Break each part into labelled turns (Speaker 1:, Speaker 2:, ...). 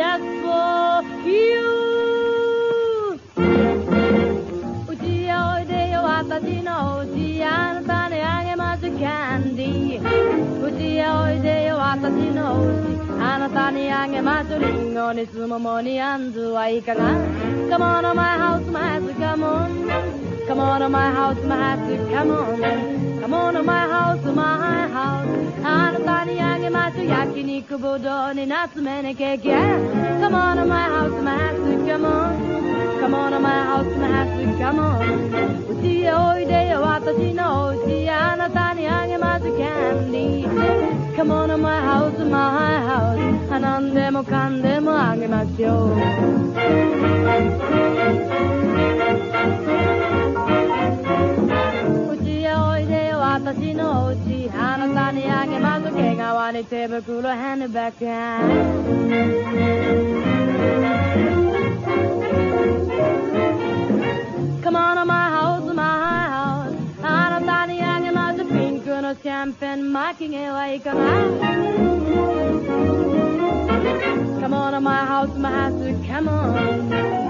Speaker 1: just for you. Utia oideo atatino, utia pane angemazu candy. Utia oideo atatino, anatani angemazu ringo, nitsumomoni anzu aikaga. Come on to my house, my house, come on. Come on to my house, my house, come on. Come on to my house, my house. たにあげます焼肉ぶどうに夏目にケーキ Come on to my house, my house, come on Come on to my house, my house, come on うちへおいでよ私のお家あなたにあげますキャンディー Come on to my house, my house 何でもかんでもあげましょう wani yake masu kulo hannu baka. Come on to my house, my house. Ana tani yake masu pin kuno champagne making a way come. Come on to my house, my house, come on.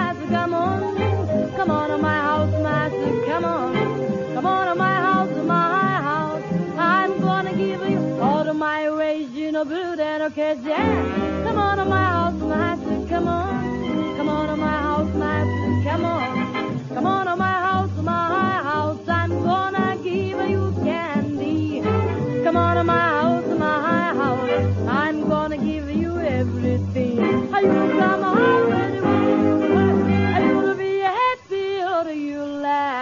Speaker 1: a blue that okay, yeah. Come on to my house, my house. come on. Come on to my house, my house. come on. Come on to my house, my house. I'm gonna give you candy. Come on to my house, my house. I'm gonna give you everything. Are you come home with me? Are you gonna be happy or do you laugh?